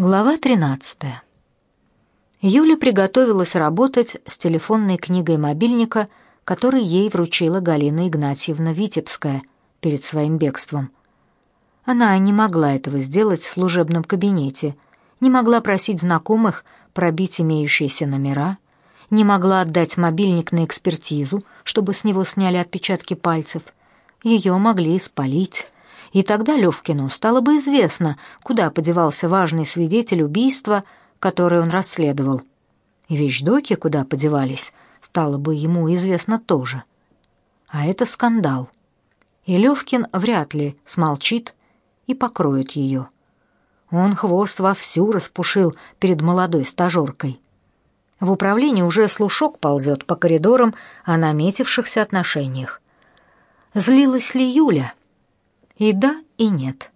Глава 13. Юля приготовилась работать с телефонной книгой мобильника, который ей вручила Галина Игнатьевна Витебская перед своим бегством. Она не могла этого сделать в служебном кабинете, не могла просить знакомых пробить имеющиеся номера, не могла отдать мобильник на экспертизу, чтобы с него сняли отпечатки пальцев. Ее могли спалить и тогда Левкину стало бы известно, куда подевался важный свидетель убийства, которое он расследовал. И вещдоки куда подевались, стало бы ему известно тоже. А это скандал. И Левкин вряд ли смолчит и покроет ее. Он хвост вовсю распушил перед молодой стажеркой. В управлении уже слушок ползет по коридорам о наметившихся отношениях. Злилась ли Юля? И да, и нет.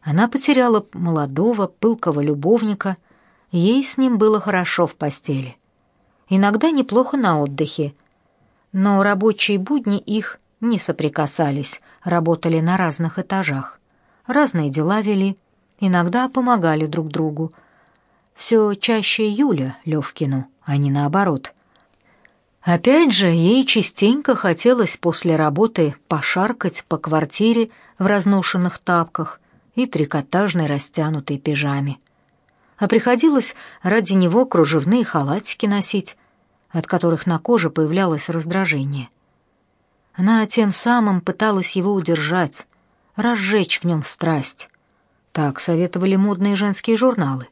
Она потеряла молодого, пылкого любовника, ей с ним было хорошо в постели. Иногда неплохо на отдыхе, но рабочие будни их не соприкасались, работали на разных этажах. Разные дела вели, иногда помогали друг другу. Все чаще Юля Левкину, а не наоборот. Опять же, ей частенько хотелось после работы пошаркать по квартире, в разношенных тапках и трикотажной растянутой пижаме. А приходилось ради него кружевные халатики носить, от которых на коже появлялось раздражение. Она тем самым пыталась его удержать, разжечь в нем страсть. Так советовали модные женские журналы.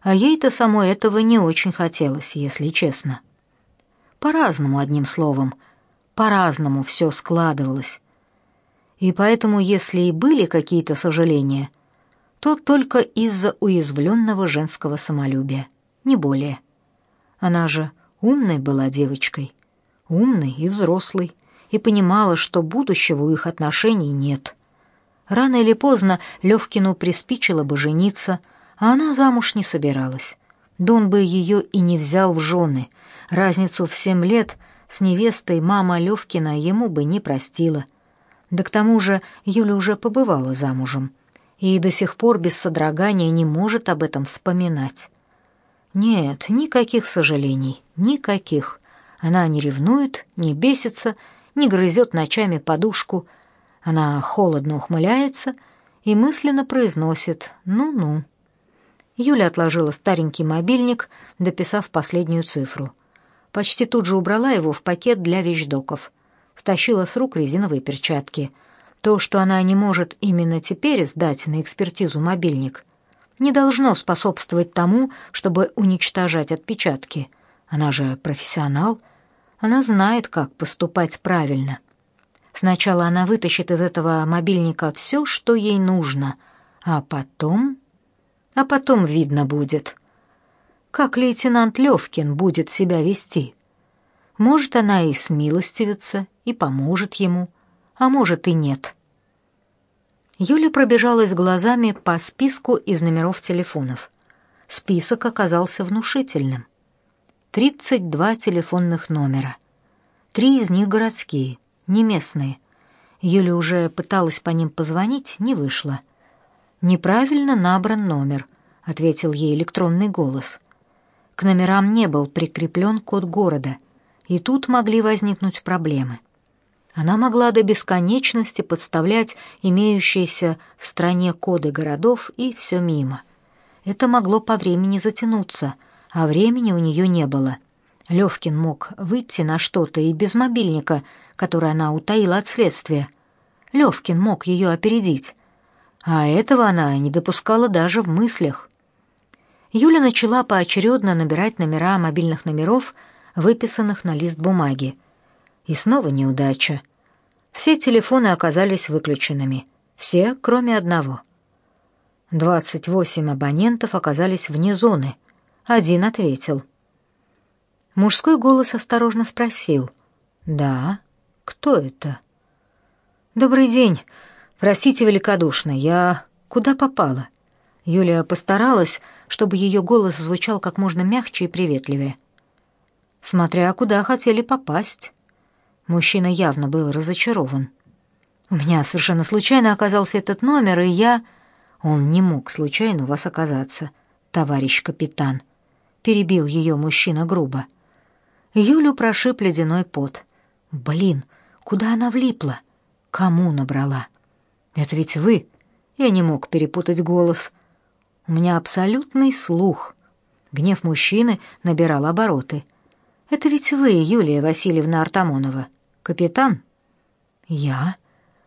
А ей-то самой этого не очень хотелось, если честно. По-разному, одним словом, по-разному все складывалось. И поэтому, если и были какие-то сожаления, то только из-за уязвленного женского самолюбия, не более. Она же умной была девочкой, умной и взрослой, и понимала, что будущего у их отношений нет. Рано или поздно Левкину приспичило бы жениться, а она замуж не собиралась. Дон бы ее и не взял в жены. Разницу в семь лет с невестой мама Левкина ему бы не простила. Да к тому же Юля уже побывала замужем и до сих пор без содрогания не может об этом вспоминать. Нет, никаких сожалений, никаких. Она не ревнует, не бесится, не грызет ночами подушку. Она холодно ухмыляется и мысленно произносит «ну-ну». Юля отложила старенький мобильник, дописав последнюю цифру. Почти тут же убрала его в пакет для вещдоков — стащила с рук резиновые перчатки. То, что она не может именно теперь сдать на экспертизу мобильник, не должно способствовать тому, чтобы уничтожать отпечатки. Она же профессионал, она знает, как поступать правильно. Сначала она вытащит из этого мобильника все, что ей нужно, а потом... А потом видно будет, как лейтенант Левкин будет себя вести. Может, она и смилостивится, и поможет ему, а может и нет. Юля пробежалась глазами по списку из номеров телефонов. Список оказался внушительным. 32 телефонных номера. Три из них городские, не местные. Юля уже пыталась по ним позвонить, не вышло. «Неправильно набран номер», — ответил ей электронный голос. К номерам не был прикреплен код города, и тут могли возникнуть проблемы. Она могла до бесконечности подставлять имеющиеся в стране коды городов и все мимо. Это могло по времени затянуться, а времени у нее не было. Левкин мог выйти на что-то и без мобильника, который она утаила от следствия. Левкин мог ее опередить. А этого она не допускала даже в мыслях. Юля начала поочередно набирать номера мобильных номеров, выписанных на лист бумаги. И снова неудача. Все телефоны оказались выключенными. Все, кроме одного. Двадцать восемь абонентов оказались вне зоны. Один ответил. Мужской голос осторожно спросил. «Да? Кто это?» «Добрый день. Простите великодушно, я куда попала?» Юлия постаралась, чтобы ее голос звучал как можно мягче и приветливее. «Смотря куда хотели попасть». Мужчина явно был разочарован. У меня совершенно случайно оказался этот номер, и я... Он не мог случайно у вас оказаться, товарищ капитан. Перебил ее мужчина грубо. Юлю прошиб ледяной пот. Блин, куда она влипла? Кому набрала? Это ведь вы. Я не мог перепутать голос. У меня абсолютный слух. Гнев мужчины набирал обороты. Это ведь вы, Юлия Васильевна Артамонова, капитан? Я?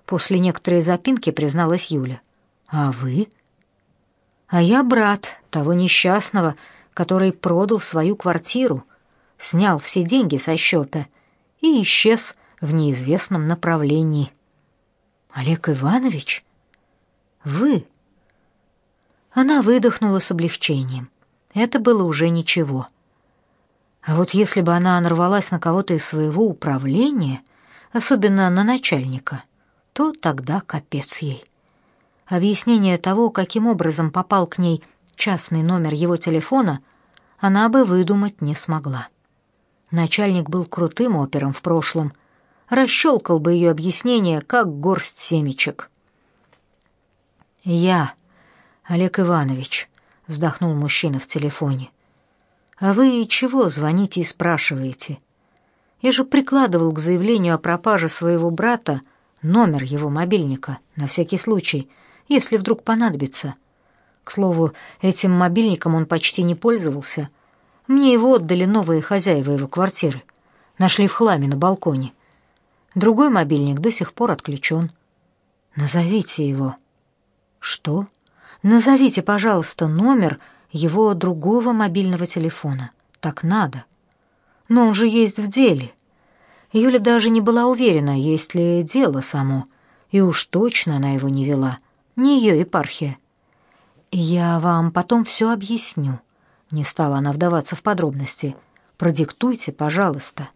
После некоторой запинки призналась Юля. А вы? А я брат того несчастного, который продал свою квартиру, снял все деньги со счета и исчез в неизвестном направлении. Олег Иванович? Вы? Она выдохнула с облегчением. Это было уже ничего. А вот если бы она нарвалась на кого-то из своего управления, особенно на начальника, то тогда капец ей. Объяснение того, каким образом попал к ней частный номер его телефона, она бы выдумать не смогла. Начальник был крутым опером в прошлом, расщелкал бы ее объяснение, как горсть семечек. «Я, Олег Иванович», — вздохнул мужчина в телефоне. «А вы чего звоните и спрашиваете? Я же прикладывал к заявлению о пропаже своего брата номер его мобильника, на всякий случай, если вдруг понадобится. К слову, этим мобильником он почти не пользовался. Мне его отдали новые хозяева его квартиры. Нашли в хламе на балконе. Другой мобильник до сих пор отключен. Назовите его. Что? Назовите, пожалуйста, номер его другого мобильного телефона. Так надо. Но он же есть в деле. Юля даже не была уверена, есть ли дело само, и уж точно она его не вела не ее епархия. Я вам потом все объясню. Не стала она вдаваться в подробности. Продиктуйте, пожалуйста.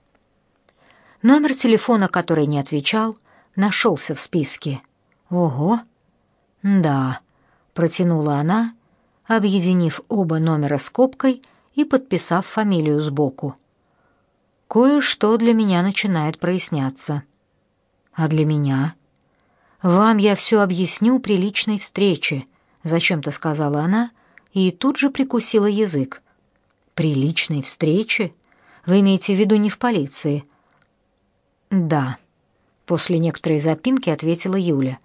Номер телефона, который не отвечал, нашелся в списке. Ого. Да, протянула она, объединив оба номера скобкой и подписав фамилию сбоку. Кое-что для меня начинает проясняться. А для меня «Вам я все объясню при личной встрече», — зачем-то сказала она и тут же прикусила язык. «При личной встрече? Вы имеете в виду не в полиции?» «Да», — после некоторой запинки ответила Юля.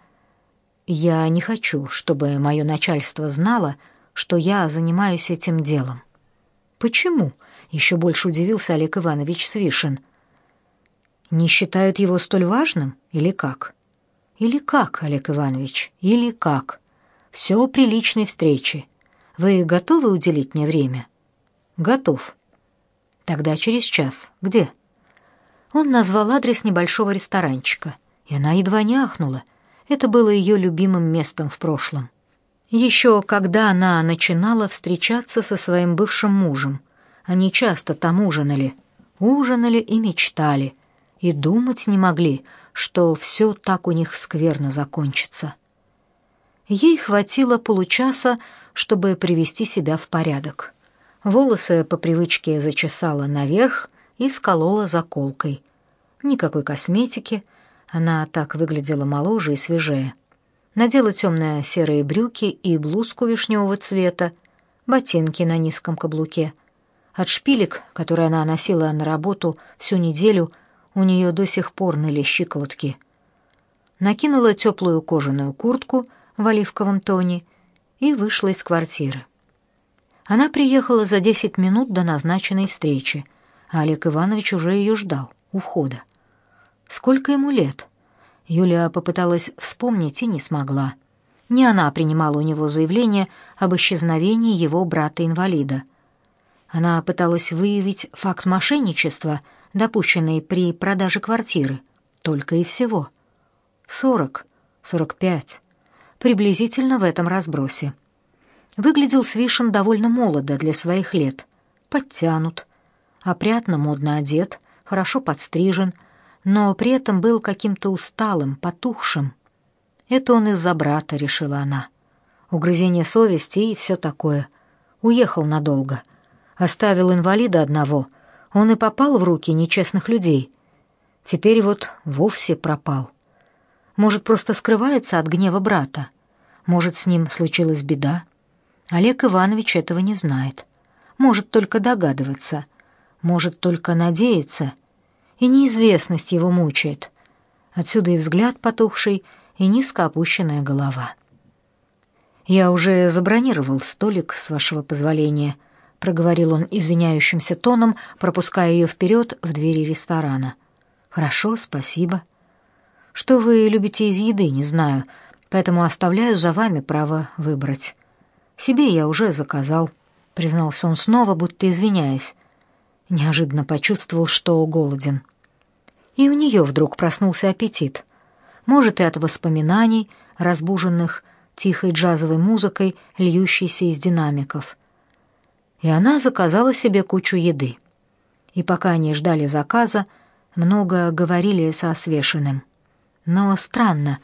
«Я не хочу, чтобы мое начальство знало, что я занимаюсь этим делом». «Почему?» — еще больше удивился Олег Иванович Свишин. «Не считают его столь важным или как?» Или как, Олег Иванович, или как? Все при личной встрече. Вы готовы уделить мне время? Готов. Тогда через час. Где? Он назвал адрес небольшого ресторанчика, и она едва не ахнула. Это было ее любимым местом в прошлом. Еще когда она начинала встречаться со своим бывшим мужем, они часто там ужинали, ужинали и мечтали, и думать не могли, что все так у них скверно закончится. Ей хватило получаса, чтобы привести себя в порядок. Волосы по привычке зачесала наверх и сколола заколкой. Никакой косметики, она так выглядела моложе и свежее. Надела темные серые брюки и блузку вишневого цвета, ботинки на низком каблуке. От шпилек, которые она носила на работу всю неделю, у нее до сих пор ныли щиколотки. Накинула теплую кожаную куртку в оливковом тоне и вышла из квартиры. Она приехала за десять минут до назначенной встречи, а Олег Иванович уже ее ждал у входа. Сколько ему лет? Юлия попыталась вспомнить и не смогла. Не она принимала у него заявление об исчезновении его брата-инвалида. Она пыталась выявить факт мошенничества — допущенные при продаже квартиры. Только и всего. Сорок, сорок пять. Приблизительно в этом разбросе. Выглядел Свишин довольно молодо для своих лет. Подтянут, опрятно модно одет, хорошо подстрижен, но при этом был каким-то усталым, потухшим. Это он из-за брата, решила она. Угрызение совести и все такое. Уехал надолго. Оставил инвалида одного, он и попал в руки нечестных людей. Теперь вот вовсе пропал. Может, просто скрывается от гнева брата. Может, с ним случилась беда? Олег Иванович этого не знает. Может только догадываться, может только надеяться, и неизвестность его мучает. Отсюда и взгляд потухший, и низко опущенная голова. «Я уже забронировал столик, с вашего позволения», — проговорил он извиняющимся тоном, пропуская ее вперед в двери ресторана. «Хорошо, спасибо. Что вы любите из еды, не знаю, поэтому оставляю за вами право выбрать. Себе я уже заказал», — признался он снова, будто извиняясь. Неожиданно почувствовал, что голоден. И у нее вдруг проснулся аппетит. Может, и от воспоминаний, разбуженных тихой джазовой музыкой, льющейся из динамиков. И она заказала себе кучу еды. И пока они ждали заказа, много говорили со Свешиным. Но странно,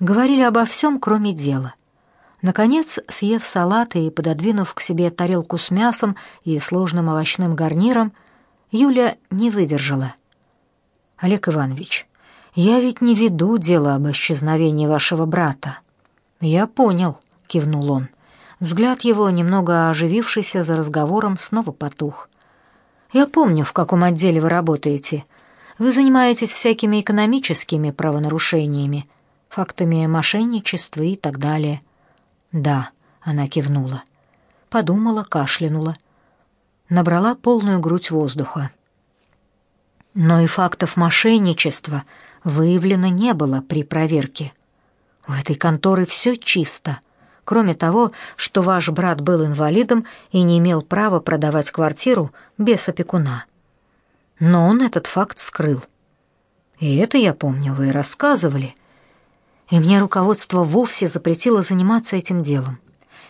говорили обо всем, кроме дела. Наконец, съев салат и пододвинув к себе тарелку с мясом и сложным овощным гарниром, Юля не выдержала. «Олег Иванович, я ведь не веду дело об исчезновении вашего брата. «Я понял», — кивнул он. Взгляд его, немного оживившийся за разговором, снова потух. «Я помню, в каком отделе вы работаете. Вы занимаетесь всякими экономическими правонарушениями, фактами мошенничества и так далее». «Да», — она кивнула. Подумала, кашлянула. Набрала полную грудь воздуха. Но и фактов мошенничества выявлено не было при проверке. У этой конторы все чисто, кроме того, что ваш брат был инвалидом и не имел права продавать квартиру без опекуна. Но он этот факт скрыл. И это, я помню, вы рассказывали. И мне руководство вовсе запретило заниматься этим делом.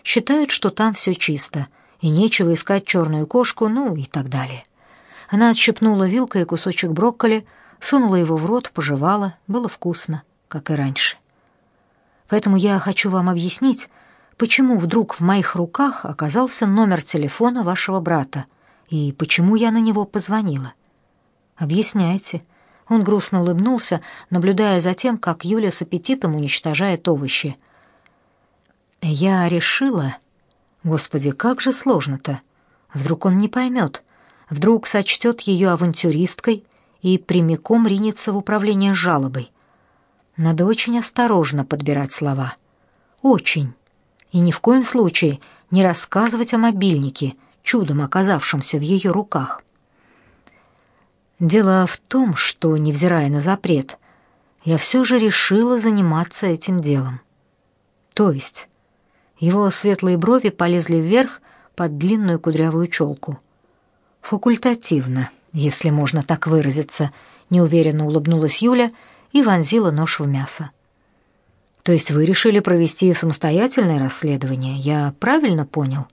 Считают, что там все чисто, и нечего искать черную кошку, ну и так далее. Она отщипнула вилкой кусочек брокколи, сунула его в рот, пожевала, было вкусно, как и раньше. Поэтому я хочу вам объяснить, почему вдруг в моих руках оказался номер телефона вашего брата и почему я на него позвонила. Объясняйте. Он грустно улыбнулся, наблюдая за тем, как Юля с аппетитом уничтожает овощи. Я решила, Господи, как же сложно-то. Вдруг он не поймет, вдруг сочтет ее авантюристкой и прямиком ринется в управление жалобой. Надо очень осторожно подбирать слова. Очень. И ни в коем случае не рассказывать о мобильнике, чудом оказавшемся в ее руках. Дело в том, что, невзирая на запрет, я все же решила заниматься этим делом. То есть его светлые брови полезли вверх под длинную кудрявую челку. Факультативно, если можно так выразиться, неуверенно улыбнулась Юля и вонзила нож в мясо. То есть вы решили провести самостоятельное расследование? Я правильно понял?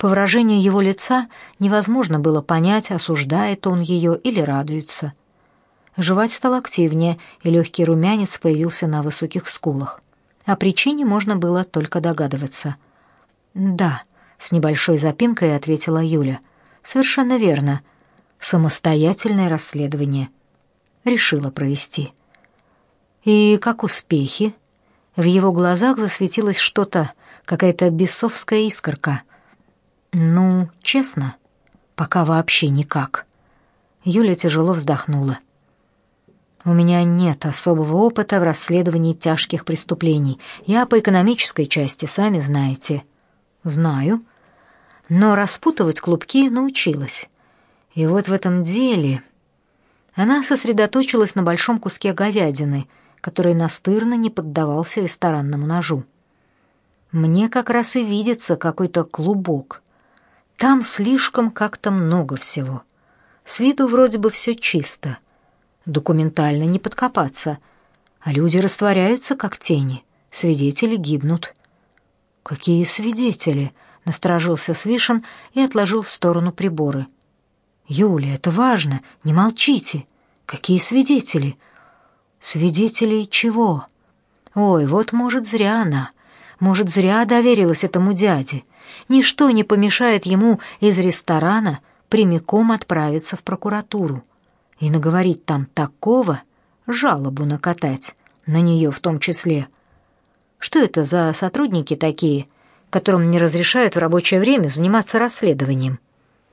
По выражению его лица невозможно было понять, осуждает он ее или радуется. Жевать стал активнее, и легкий румянец появился на высоких скулах. О причине можно было только догадываться. «Да», — с небольшой запинкой ответила Юля. «Совершенно верно. Самостоятельное расследование. Решила провести». И как успехи? В его глазах засветилось что-то, какая-то бесовская искорка. Ну, честно, пока вообще никак. Юля тяжело вздохнула. У меня нет особого опыта в расследовании тяжких преступлений. Я по экономической части, сами знаете. Знаю. Но распутывать клубки научилась. И вот в этом деле она сосредоточилась на большом куске говядины — который настырно не поддавался ресторанному ножу. Мне как раз и видится какой-то клубок. Там слишком как-то много всего. С виду вроде бы все чисто. Документально не подкопаться. А люди растворяются, как тени. Свидетели гибнут. «Какие свидетели?» — насторожился Свишин и отложил в сторону приборы. «Юля, это важно, не молчите. Какие свидетели?» Свидетелей чего? Ой, вот, может, зря она. Может, зря доверилась этому дяде. Ничто не помешает ему из ресторана прямиком отправиться в прокуратуру и наговорить там такого, жалобу накатать, на нее в том числе. Что это за сотрудники такие, которым не разрешают в рабочее время заниматься расследованием?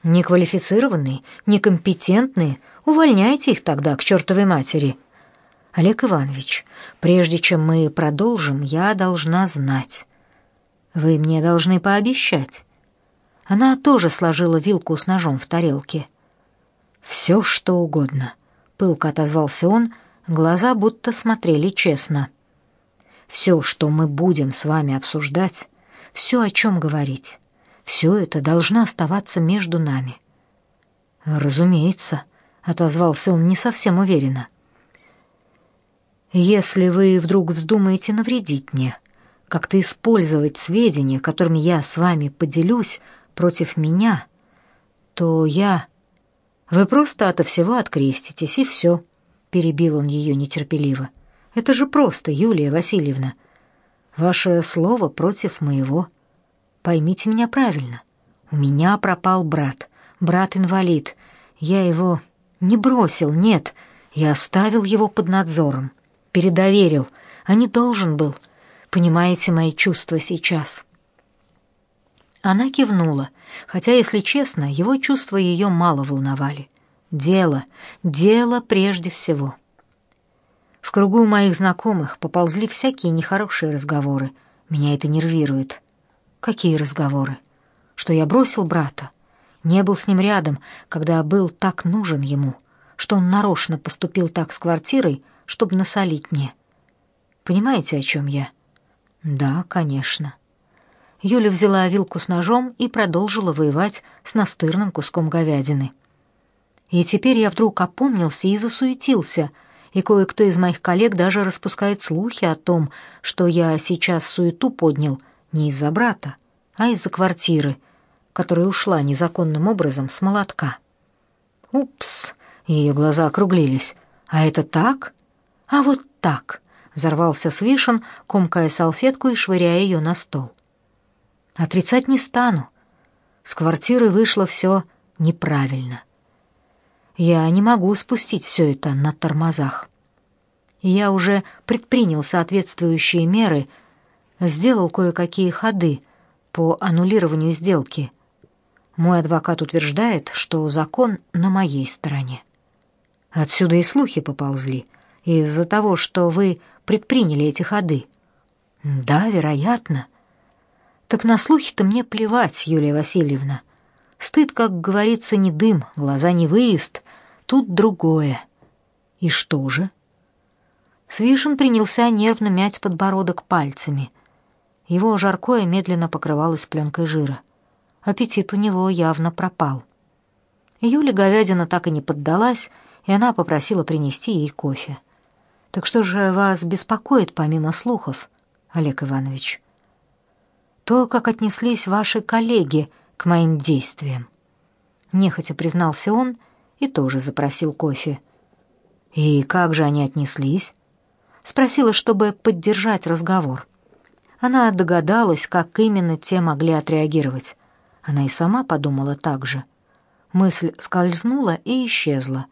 Неквалифицированные, некомпетентные, увольняйте их тогда к чертовой матери. Олег Иванович, прежде чем мы продолжим, я должна знать. Вы мне должны пообещать. Она тоже сложила вилку с ножом в тарелке. «Все, что угодно», — пылко отозвался он, глаза будто смотрели честно. «Все, что мы будем с вами обсуждать, все, о чем говорить, все это должно оставаться между нами». «Разумеется», — отозвался он не совсем уверенно. «Если вы вдруг вздумаете навредить мне, как-то использовать сведения, которыми я с вами поделюсь, против меня, то я... Вы просто ото всего откреститесь, и все», — перебил он ее нетерпеливо. «Это же просто, Юлия Васильевна. Ваше слово против моего. Поймите меня правильно. У меня пропал брат, брат-инвалид. Я его не бросил, нет, я оставил его под надзором, передоверил, а не должен был. Понимаете мои чувства сейчас?» Она кивнула, хотя, если честно, его чувства ее мало волновали. Дело, дело прежде всего. В кругу моих знакомых поползли всякие нехорошие разговоры. Меня это нервирует. Какие разговоры? Что я бросил брата, не был с ним рядом, когда был так нужен ему, что он нарочно поступил так с квартирой, чтобы насолить мне. Понимаете, о чем я? Да, конечно. Юля взяла вилку с ножом и продолжила воевать с настырным куском говядины. И теперь я вдруг опомнился и засуетился, и кое-кто из моих коллег даже распускает слухи о том, что я сейчас суету поднял не из-за брата, а из-за квартиры, которая ушла незаконным образом с молотка. Упс, ее глаза округлились. А это так? А вот так. Взорвался Свишин, комкая салфетку и швыряя ее на стол. Отрицать не стану. С квартиры вышло все неправильно. Я не могу спустить все это на тормозах. Я уже предпринял соответствующие меры, сделал кое-какие ходы по аннулированию сделки. Мой адвокат утверждает, что закон на моей стороне. Отсюда и слухи поползли из-за того, что вы предприняли эти ходы. Да, вероятно. Так на слухи-то мне плевать, Юлия Васильевна. Стыд, как говорится, не дым, глаза не выезд. Тут другое. И что же? Свишин принялся нервно мять подбородок пальцами. Его жаркое медленно покрывалось пленкой жира. Аппетит у него явно пропал. Юля говядина так и не поддалась, и она попросила принести ей кофе. Так что же вас беспокоит помимо слухов, Олег Иванович? то, как отнеслись ваши коллеги к моим действиям. Нехотя признался он и тоже запросил кофе. И как же они отнеслись? Спросила, чтобы поддержать разговор. Она догадалась, как именно те могли отреагировать. Она и сама подумала так же. Мысль скользнула и исчезла.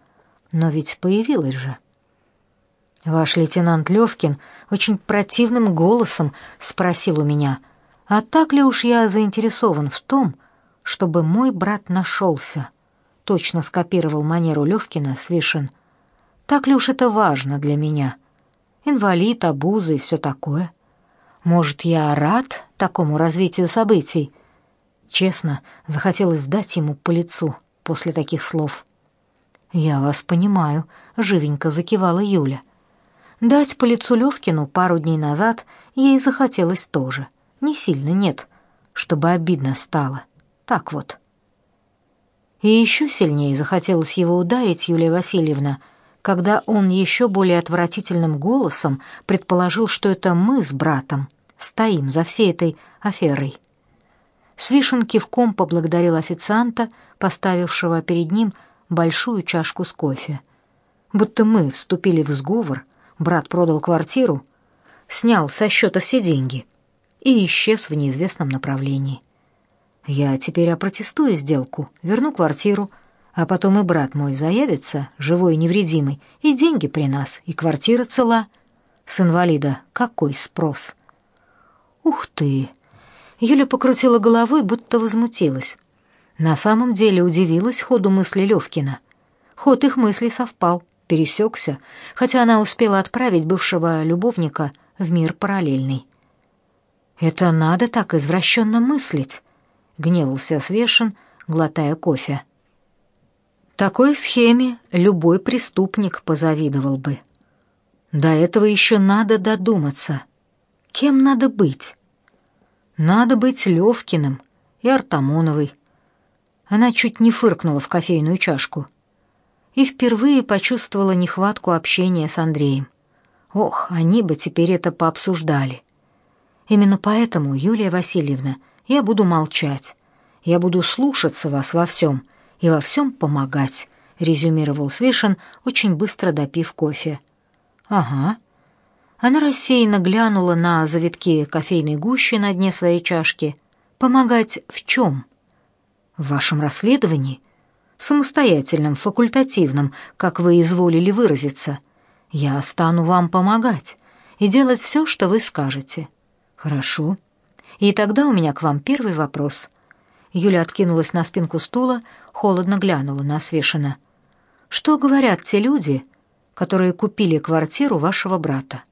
Но ведь появилась же. Ваш лейтенант Левкин очень противным голосом спросил у меня — а так ли уж я заинтересован в том, чтобы мой брат нашелся? Точно скопировал манеру Левкина Свишин. Так ли уж это важно для меня? Инвалид, обузы и все такое. Может, я рад такому развитию событий? Честно, захотелось сдать ему по лицу после таких слов. «Я вас понимаю», — живенько закивала Юля. Дать по лицу Левкину пару дней назад ей захотелось тоже. Не сильно, нет, чтобы обидно стало. Так вот. И еще сильнее захотелось его ударить, Юлия Васильевна, когда он еще более отвратительным голосом предположил, что это мы с братом стоим за всей этой аферой. Свишин кивком поблагодарил официанта, поставившего перед ним большую чашку с кофе. Будто мы вступили в сговор, брат продал квартиру, снял со счета все деньги — и исчез в неизвестном направлении. Я теперь опротестую сделку, верну квартиру, а потом и брат мой заявится, живой и невредимый, и деньги при нас, и квартира цела. С инвалида какой спрос? Ух ты. Юля покрутила головой, будто возмутилась. На самом деле удивилась ходу мысли Левкина. Ход их мыслей совпал, пересекся, хотя она успела отправить бывшего любовника в мир параллельный. «Это надо так извращенно мыслить», — гневался Свешин, глотая кофе. Такой схеме любой преступник позавидовал бы. До этого еще надо додуматься. Кем надо быть? Надо быть Левкиным и Артамоновой. Она чуть не фыркнула в кофейную чашку и впервые почувствовала нехватку общения с Андреем. Ох, они бы теперь это пообсуждали. Именно поэтому, Юлия Васильевна, я буду молчать. Я буду слушаться вас во всем и во всем помогать, резюмировал Свешин, очень быстро допив кофе. Ага. Она рассеянно глянула на завитки кофейной гущи на дне своей чашки. Помогать в чем? В вашем расследовании? Самостоятельном, факультативном, как вы изволили выразиться. Я стану вам помогать и делать все, что вы скажете. Хорошо. И тогда у меня к вам первый вопрос. Юля откинулась на спинку стула, холодно глянула на Свешина. Что говорят те люди, которые купили квартиру вашего брата?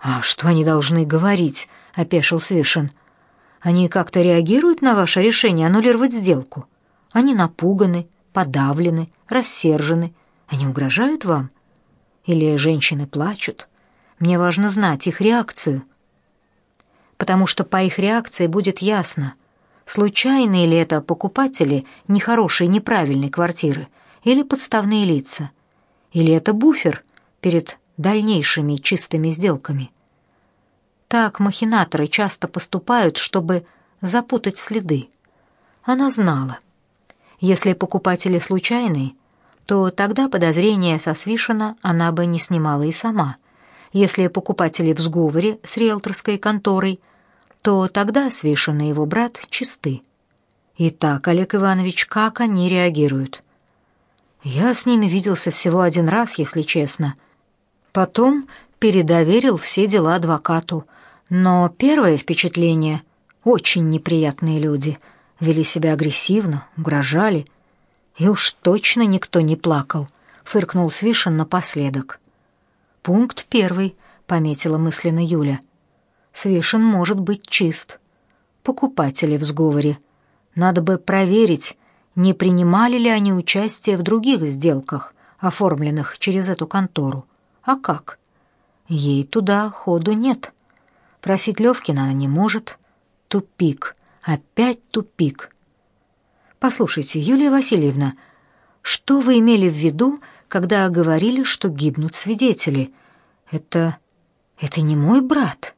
А что они должны говорить? опешил Свешин. Они как-то реагируют на ваше решение аннулировать сделку? Они напуганы, подавлены, рассержены. Они угрожают вам? Или женщины плачут? Мне важно знать их реакцию. Потому что по их реакции будет ясно, случайные ли это покупатели нехорошей, неправильной квартиры или подставные лица, или это буфер перед дальнейшими чистыми сделками. Так махинаторы часто поступают, чтобы запутать следы. Она знала. Если покупатели случайные, то тогда подозрения со Свишина она бы не снимала и сама. Если покупатели в сговоре с риэлторской конторой, то тогда Свишин и его брат чисты. Итак, Олег Иванович, как они реагируют? Я с ними виделся всего один раз, если честно. Потом передоверил все дела адвокату — но первое впечатление — очень неприятные люди, вели себя агрессивно, угрожали. И уж точно никто не плакал, фыркнул Свишин напоследок. Пункт первый, пометила мысленно Юля. Свишин может быть чист. Покупатели в сговоре. Надо бы проверить, не принимали ли они участие в других сделках, оформленных через эту контору. А как? Ей туда ходу нет. Просить Левкина она не может. Тупик. Опять тупик. Послушайте, Юлия Васильевна, что вы имели в виду, когда говорили, что гибнут свидетели? Это это не мой брат.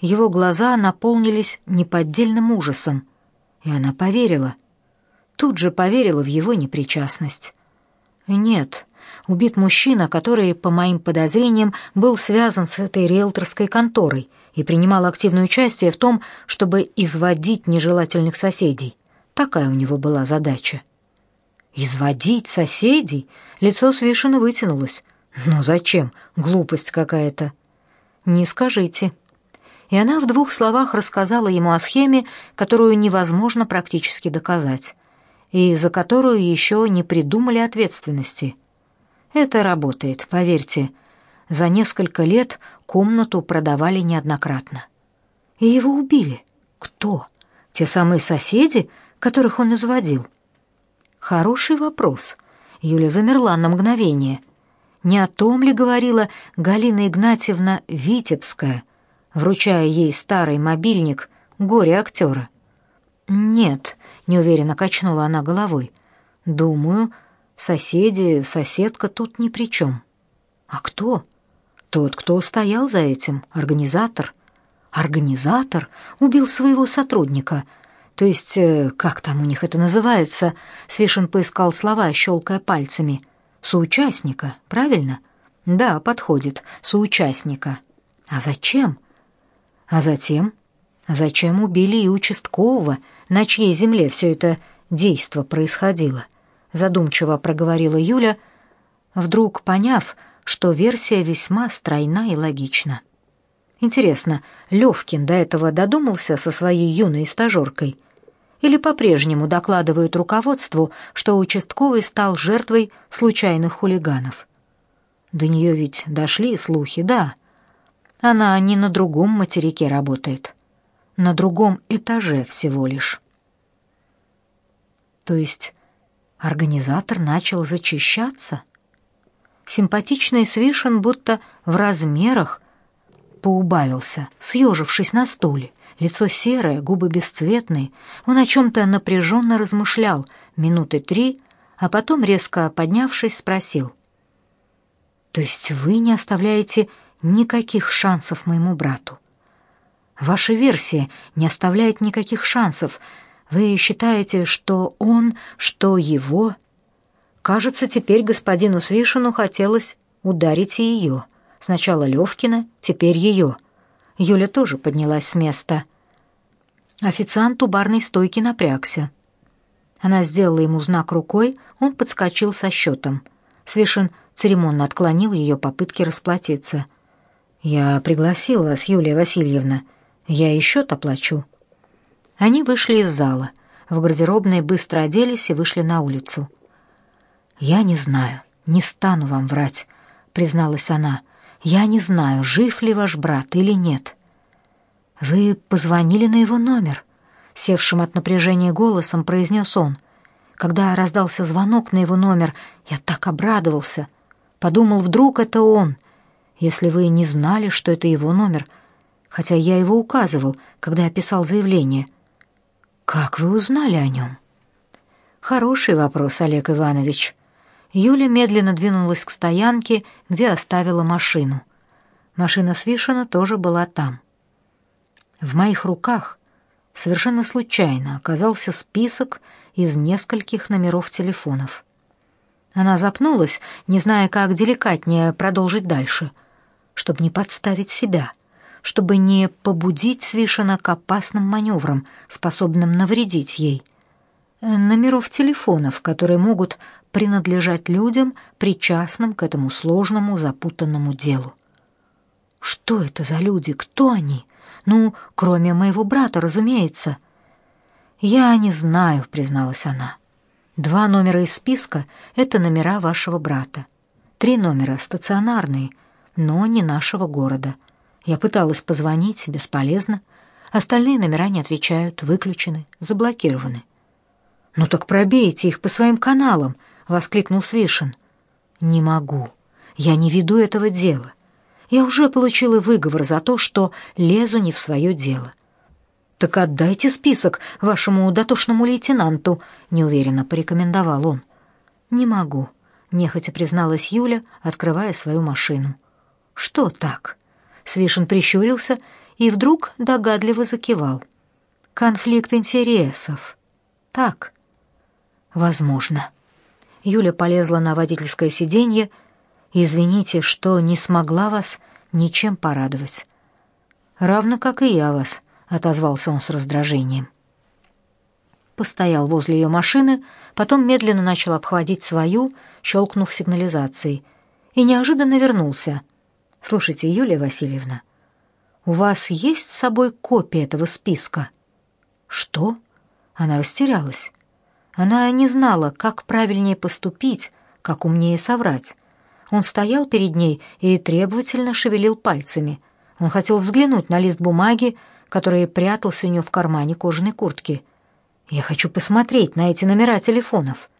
Его глаза наполнились неподдельным ужасом, и она поверила. Тут же поверила в его непричастность. Нет, убит мужчина, который, по моим подозрениям, был связан с этой риэлторской конторой и принимал активное участие в том, чтобы изводить нежелательных соседей. Такая у него была задача. Изводить соседей? Лицо Свишина вытянулось. Ну зачем? Глупость какая-то. Не скажите. И она в двух словах рассказала ему о схеме, которую невозможно практически доказать, и за которую еще не придумали ответственности. Это работает, поверьте. За несколько лет комнату продавали неоднократно. И его убили. Кто? Те самые соседи, которых он изводил? Хороший вопрос. Юля замерла на мгновение. Не о том ли говорила Галина Игнатьевна Витебская, вручая ей старый мобильник горе актера? Нет, неуверенно качнула она головой. Думаю, Соседи, соседка тут ни при чем. А кто? Тот, кто стоял за этим, организатор. Организатор убил своего сотрудника. То есть, э, как там у них это называется? Свишин поискал слова, щелкая пальцами. Соучастника, правильно? Да, подходит. Соучастника. А зачем? А затем, зачем убили и участкового, на чьей земле все это действо происходило? задумчиво проговорила Юля, вдруг поняв, что версия весьма стройна и логична. Интересно, Левкин до этого додумался со своей юной стажеркой? Или по-прежнему докладывают руководству, что участковый стал жертвой случайных хулиганов? До нее ведь дошли слухи, да. Она не на другом материке работает. На другом этаже всего лишь. То есть организатор начал зачищаться? Симпатичный Свишин будто в размерах поубавился, съежившись на стуле. Лицо серое, губы бесцветные. Он о чем-то напряженно размышлял минуты три, а потом, резко поднявшись, спросил. «То есть вы не оставляете никаких шансов моему брату? Ваша версия не оставляет никаких шансов. Вы считаете, что он, что его...» Кажется, теперь господину Свишину хотелось ударить и ее. Сначала Левкина, теперь ее. Юля тоже поднялась с места. Официант у барной стойки напрягся. Она сделала ему знак рукой, он подскочил со счетом. Свишин церемонно отклонил ее попытки расплатиться. «Я пригласил вас, Юлия Васильевна. Я и счет оплачу». Они вышли из зала. В гардеробной быстро оделись и вышли на улицу. «Я не знаю, не стану вам врать», — призналась она. Я не знаю, жив ли ваш брат или нет. Вы позвонили на его номер, севшим от напряжения голосом произнес он. Когда раздался звонок на его номер, я так обрадовался. Подумал, вдруг это он. Если вы не знали, что это его номер, хотя я его указывал, когда я писал заявление. Как вы узнали о нем? Хороший вопрос, Олег Иванович. Юля медленно двинулась к стоянке, где оставила машину. Машина Свишина тоже была там. В моих руках совершенно случайно оказался список из нескольких номеров телефонов. Она запнулась, не зная, как деликатнее продолжить дальше, чтобы не подставить себя, чтобы не побудить Свишина к опасным маневрам, способным навредить ей. Номеров телефонов, которые могут принадлежать людям, причастным к этому сложному, запутанному делу. Что это за люди? Кто они? Ну, кроме моего брата, разумеется. Я не знаю, призналась она. Два номера из списка это номера вашего брата. Три номера стационарные, но не нашего города. Я пыталась позвонить, бесполезно. Остальные номера не отвечают, выключены, заблокированы. Ну так пробейте их по своим каналам, воскликнул Свишин. Не могу. Я не веду этого дела. Я уже получила выговор за то, что лезу не в свое дело. Так отдайте список вашему дотошному лейтенанту, неуверенно порекомендовал он. Не могу, нехотя призналась Юля, открывая свою машину. Что так? Свишин прищурился и вдруг догадливо закивал. Конфликт интересов. Так. Возможно. Юля полезла на водительское сиденье. «Извините, что не смогла вас ничем порадовать». «Равно как и я вас», — отозвался он с раздражением. Постоял возле ее машины, потом медленно начал обходить свою, щелкнув сигнализацией, и неожиданно вернулся. «Слушайте, Юлия Васильевна, у вас есть с собой копия этого списка?» «Что?» Она растерялась. Она не знала, как правильнее поступить, как умнее соврать. Он стоял перед ней и требовательно шевелил пальцами. Он хотел взглянуть на лист бумаги, который прятался у нее в кармане кожаной куртки. «Я хочу посмотреть на эти номера телефонов.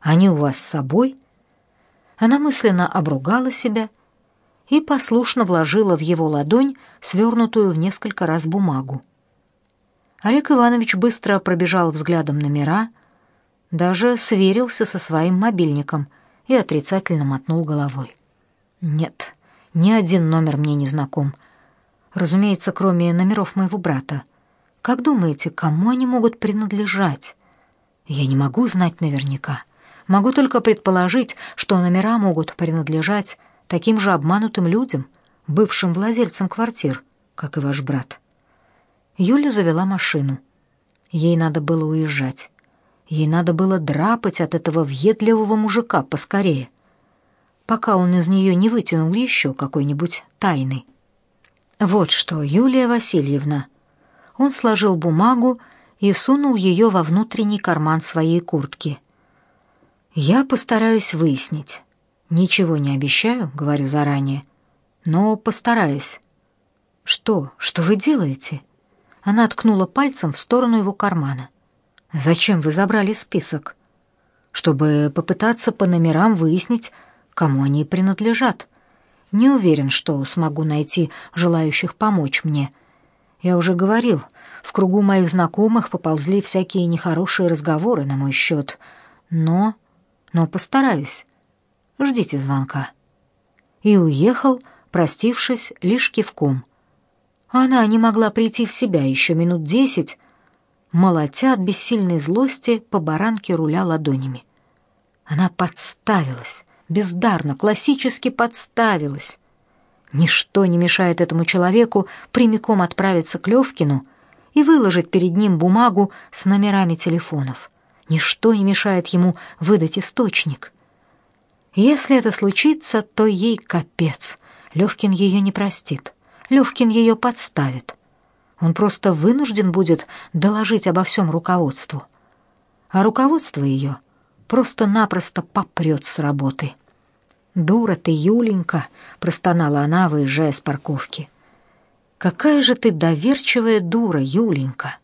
Они у вас с собой?» Она мысленно обругала себя и послушно вложила в его ладонь свернутую в несколько раз бумагу. Олег Иванович быстро пробежал взглядом номера, даже сверился со своим мобильником и отрицательно мотнул головой. Нет, ни один номер мне не знаком. Разумеется, кроме номеров моего брата. Как думаете, кому они могут принадлежать? Я не могу знать наверняка. Могу только предположить, что номера могут принадлежать таким же обманутым людям, бывшим владельцам квартир, как и ваш брат. Юля завела машину. Ей надо было уезжать. Ей надо было драпать от этого въедливого мужика поскорее, пока он из нее не вытянул еще какой-нибудь тайны. Вот что, Юлия Васильевна. Он сложил бумагу и сунул ее во внутренний карман своей куртки. Я постараюсь выяснить. Ничего не обещаю, говорю заранее, но постараюсь. Что? Что вы делаете? Она ткнула пальцем в сторону его кармана. Зачем вы забрали список? Чтобы попытаться по номерам выяснить, кому они принадлежат. Не уверен, что смогу найти желающих помочь мне. Я уже говорил, в кругу моих знакомых поползли всякие нехорошие разговоры на мой счет. Но... но постараюсь. Ждите звонка. И уехал, простившись лишь кивком. Она не могла прийти в себя еще минут десять, молотя от бессильной злости по баранке руля ладонями. Она подставилась, бездарно, классически подставилась. Ничто не мешает этому человеку прямиком отправиться к Левкину и выложить перед ним бумагу с номерами телефонов. Ничто не мешает ему выдать источник. Если это случится, то ей капец. Левкин ее не простит. Левкин ее подставит. Он просто вынужден будет доложить обо всем руководству. А руководство ее просто-напросто попрет с работы. «Дура ты, Юленька!» — простонала она, выезжая с парковки. «Какая же ты доверчивая дура, Юленька!»